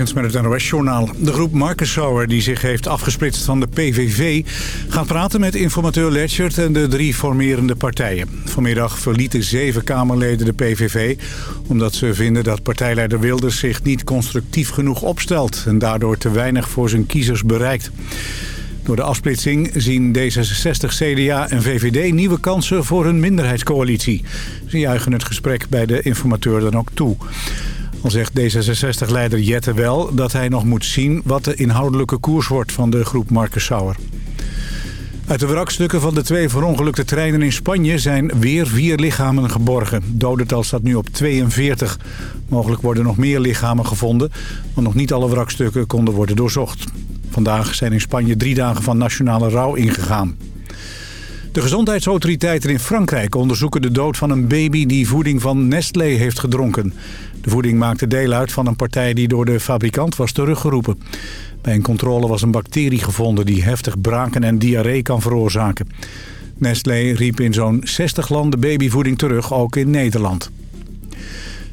Met het NOS-journaal. De groep Marcus Sauer, die zich heeft afgesplitst van de PVV... gaat praten met informateur Letchert en de drie formerende partijen. Vanmiddag verlieten zeven Kamerleden de PVV... omdat ze vinden dat partijleider Wilders zich niet constructief genoeg opstelt... en daardoor te weinig voor zijn kiezers bereikt. Door de afsplitsing zien D66, CDA en VVD nieuwe kansen voor hun minderheidscoalitie. Ze juichen het gesprek bij de informateur dan ook toe. Al zegt D66-leider Jette wel dat hij nog moet zien wat de inhoudelijke koers wordt van de groep Marcus Sauer. Uit de wrakstukken van de twee verongelukte treinen in Spanje zijn weer vier lichamen geborgen. Dodental staat nu op 42. Mogelijk worden nog meer lichamen gevonden, want nog niet alle wrakstukken konden worden doorzocht. Vandaag zijn in Spanje drie dagen van nationale rouw ingegaan. De gezondheidsautoriteiten in Frankrijk onderzoeken de dood van een baby die voeding van Nestlé heeft gedronken. De voeding maakte deel uit van een partij die door de fabrikant was teruggeroepen. Bij een controle was een bacterie gevonden die heftig braken en diarree kan veroorzaken. Nestlé riep in zo'n 60 landen babyvoeding terug, ook in Nederland.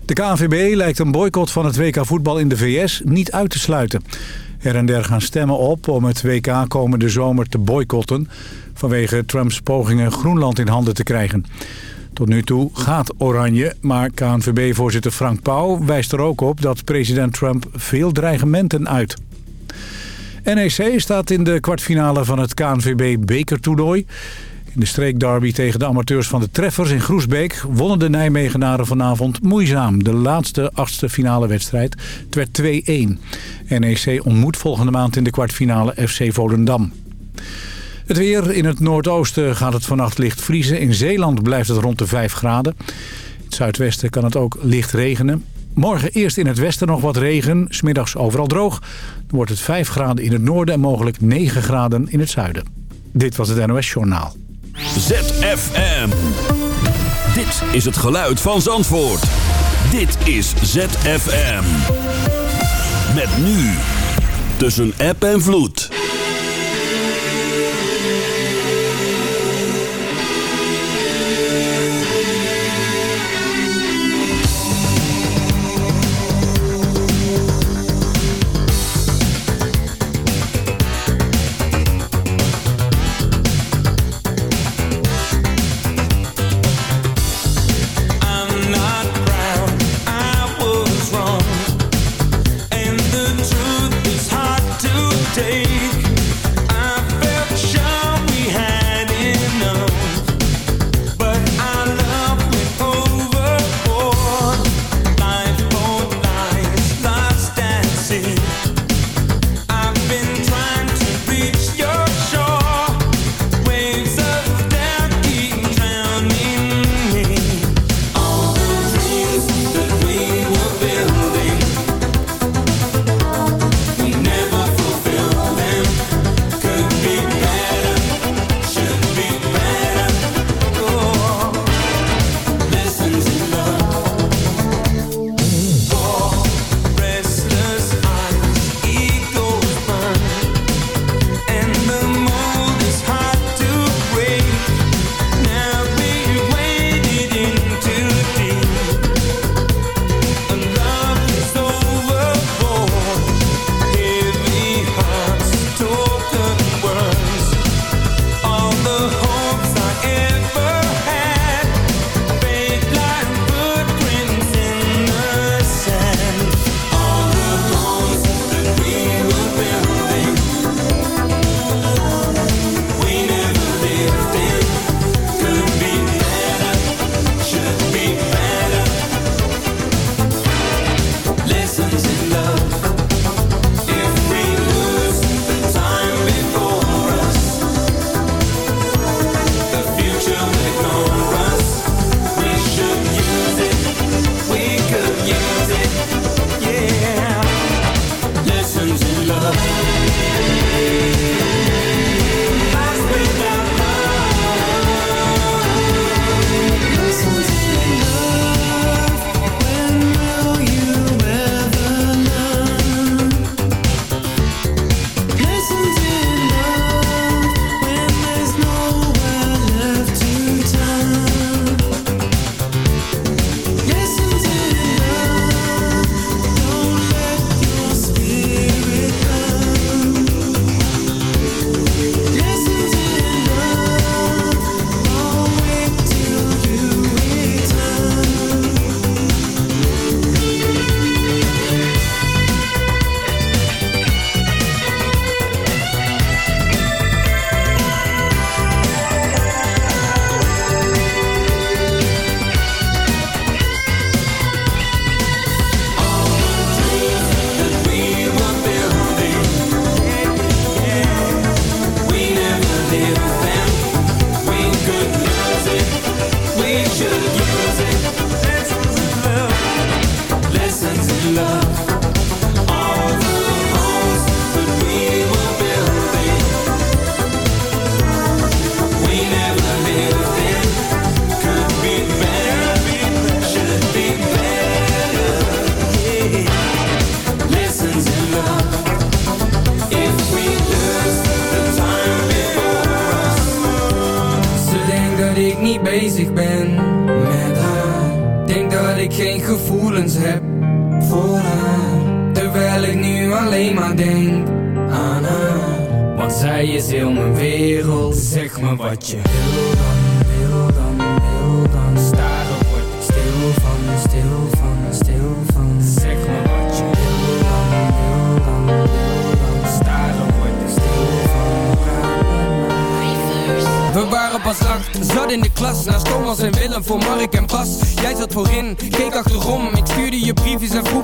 De KNVB lijkt een boycott van het WK voetbal in de VS niet uit te sluiten. Her en der gaan stemmen op om het WK komende zomer te boycotten... vanwege Trumps pogingen Groenland in handen te krijgen. Tot nu toe gaat Oranje, maar KNVB-voorzitter Frank Pauw wijst er ook op... dat president Trump veel dreigementen uit. NEC staat in de kwartfinale van het KNVB-bekertoernooi. In de streekderby tegen de amateurs van de Treffers in Groesbeek... wonnen de Nijmegenaren vanavond moeizaam. De laatste achtste finale wedstrijd. Het werd 2-1. NEC ontmoet volgende maand in de kwartfinale FC Volendam. Het weer. In het noordoosten gaat het vannacht licht vriezen. In Zeeland blijft het rond de 5 graden. In het zuidwesten kan het ook licht regenen. Morgen eerst in het westen nog wat regen. Smiddags overal droog. Dan wordt het 5 graden in het noorden en mogelijk 9 graden in het zuiden. Dit was het NOS Journaal. ZFM. Dit is het geluid van Zandvoort. Dit is ZFM. Met nu. Tussen app en vloed.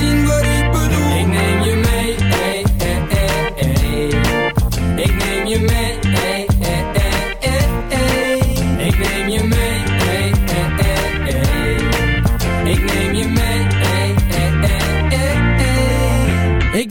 single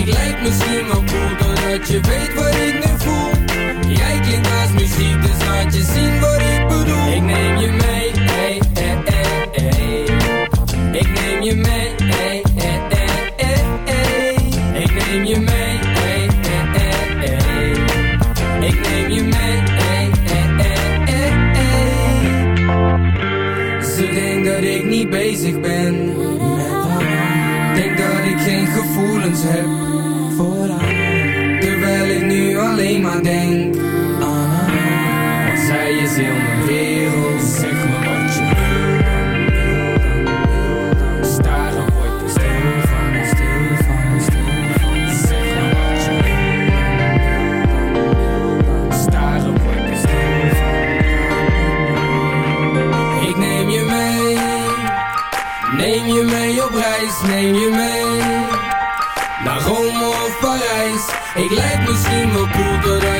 Ik lijk misschien wel cool Doordat je weet wat ik nu voel Jij klinkt als muziek Dus laat je zien wat ik bedoel Ik neem je mee ey, ey, ey, ey. Ik neem je mee ey, ey, ey, ey, ey. Ik neem je mee ey, ey, ey, ey. Ik neem je mee. Ze denkt dat ik niet bezig ben gevoelens heb voor haar. Terwijl ik nu alleen maar denk aan haar. Zij is heel mijn wereld. Zeg me wat je wil dan, wil dan, wil dan. Staren word ik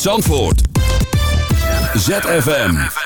Zandvoort. ZFM.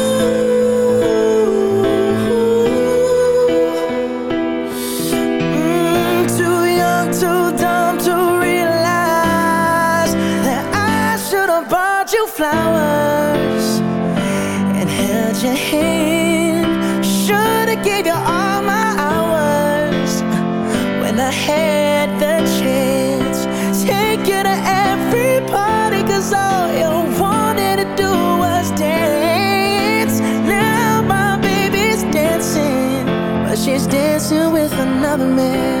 had the chance. To every all you wanted to do was dance. Now my baby's dancing But she's dancing with another man.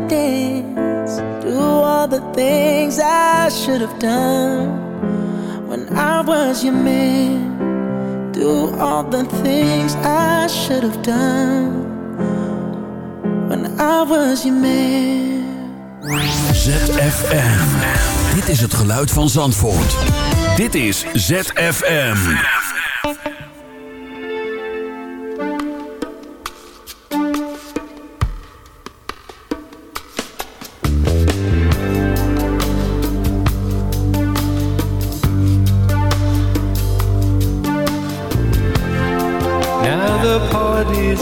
dance. Do all the things I should have done when I was your man. Do all the things I should have done when I was your man. ZFM. Dit is het geluid van Zandvoort. Dit is ZFM.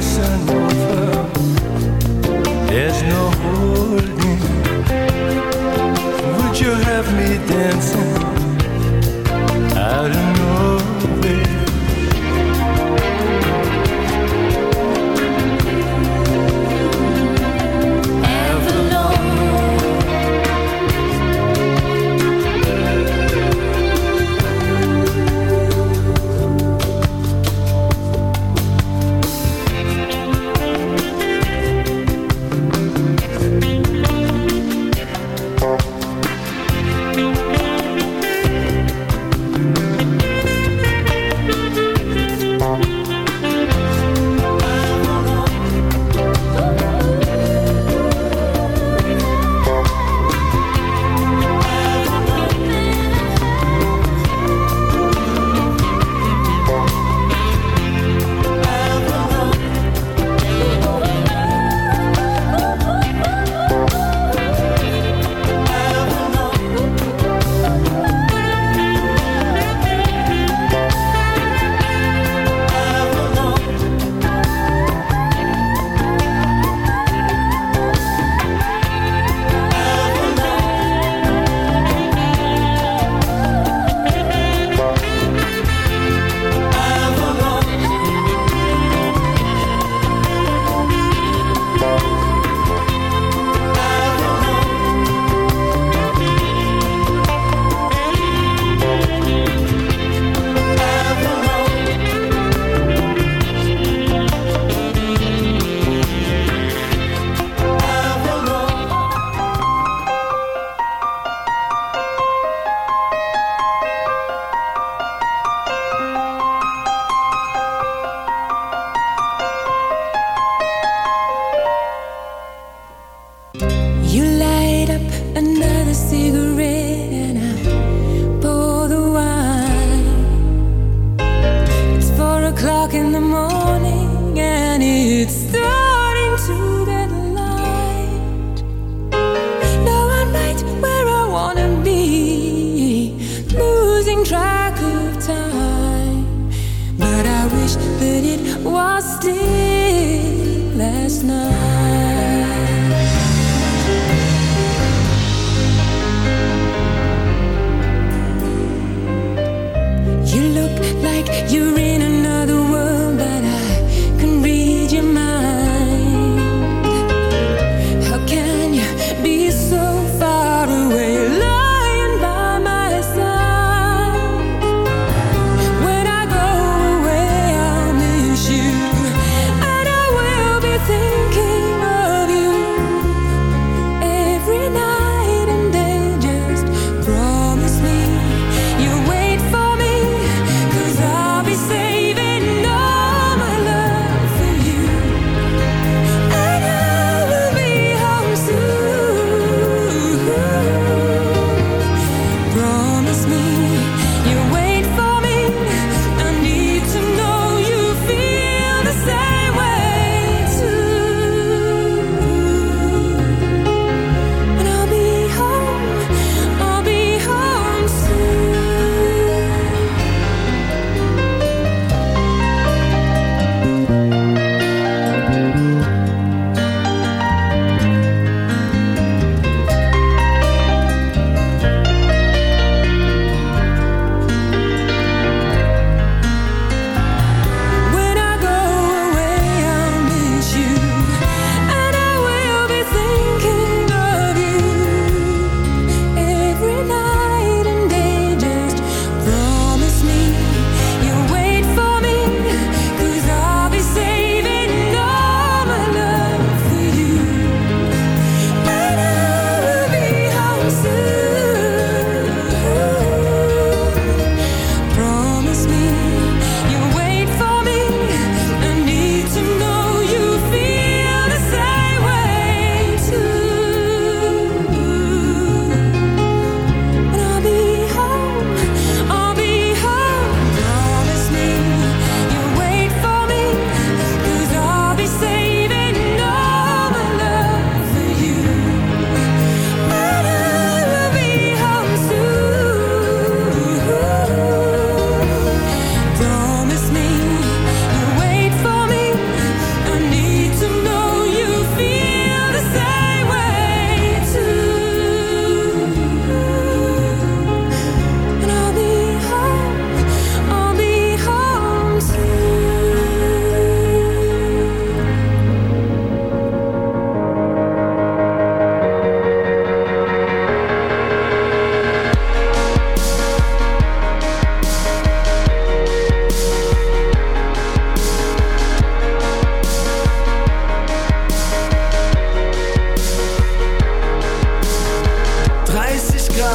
person.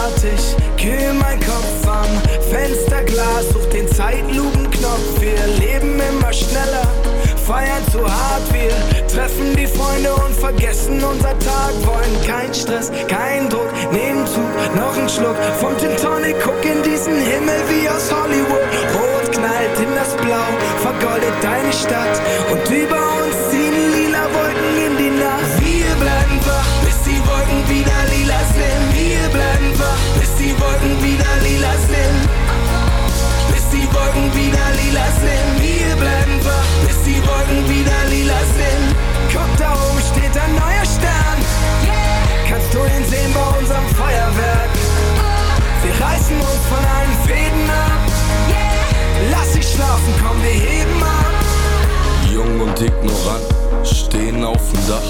Ich kühl mein Kopf am Fensterglas, such den Zeitlupenknopf. Wir leben immer schneller, feiern zu hart. Wir treffen die Freunde und vergessen unser Tag. Wollen kein Stress, kein Druck, nehmen Zug, noch ein Schluck vom Gin Tonic. Guck in diesen Himmel wie aus Hollywood. Rot knallt in das Blau, vergoldet deine Stadt. Und über uns ziehen lila Wolken in die Nacht. Wir bleiben wach, bis die Wolken wieder die Wolken wieder lila sind. Bis die Wolken wieder lila sind. Wir bleiben wach, bis die Wolken wieder lila sind. Guck, da oben steht ein neuer Stern. Kannst du ihn sehen bei unserem Feuerwerk? Wir reißen uns von allen Fäden ab. Lass dich schlafen, komm, wir heben ab. Jung und ignorant, stehen auf dem Dach,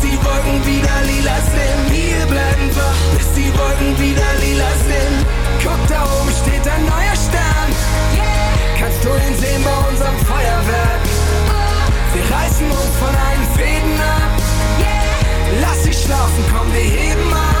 Bis die Wolken wieder lila sind. Wir bleiben wach, bis die Wolken wieder lila sind. Guck, da oben steht ein neuer Stern. Kannst du ihn sehen bei unserem Feuerwerk? Wir reißen uns von allen Fäden ab. Lass dich schlafen, komm, wir heben ab.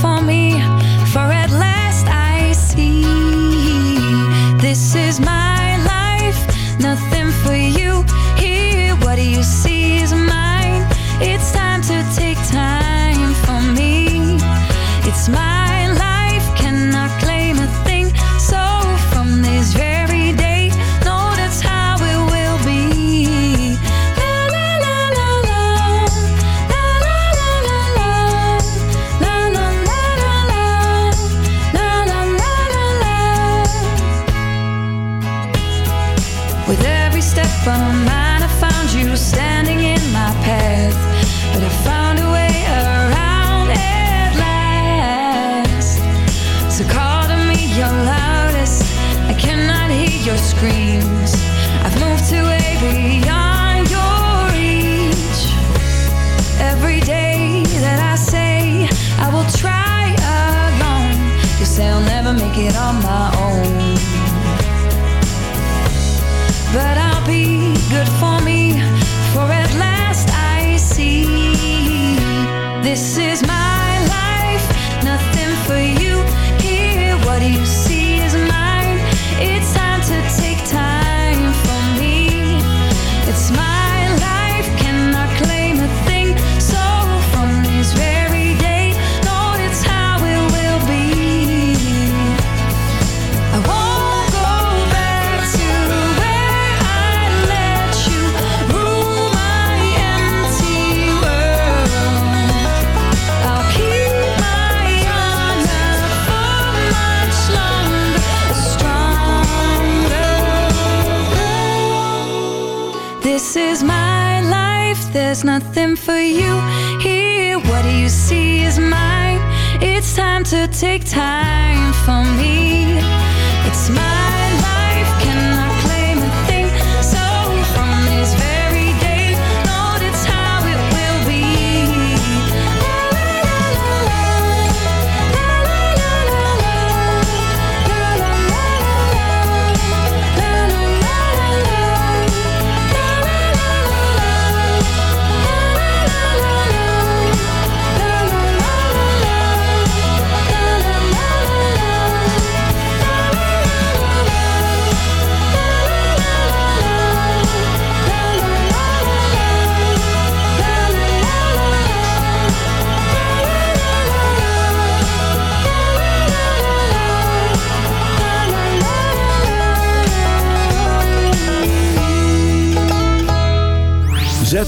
for me.